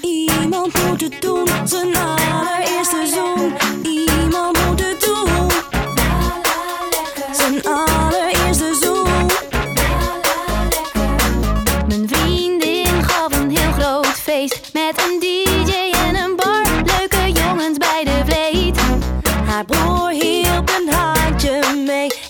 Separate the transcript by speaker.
Speaker 1: Iemand moet het doen, zijn allereerste zoen. Iemand moet het doen. Zijn allereerste zoen. Mijn vriendin gaf een heel groot feest met een DJ en een bar. Leuke jongens bij de vleet. Haar broer hielp een handje mee.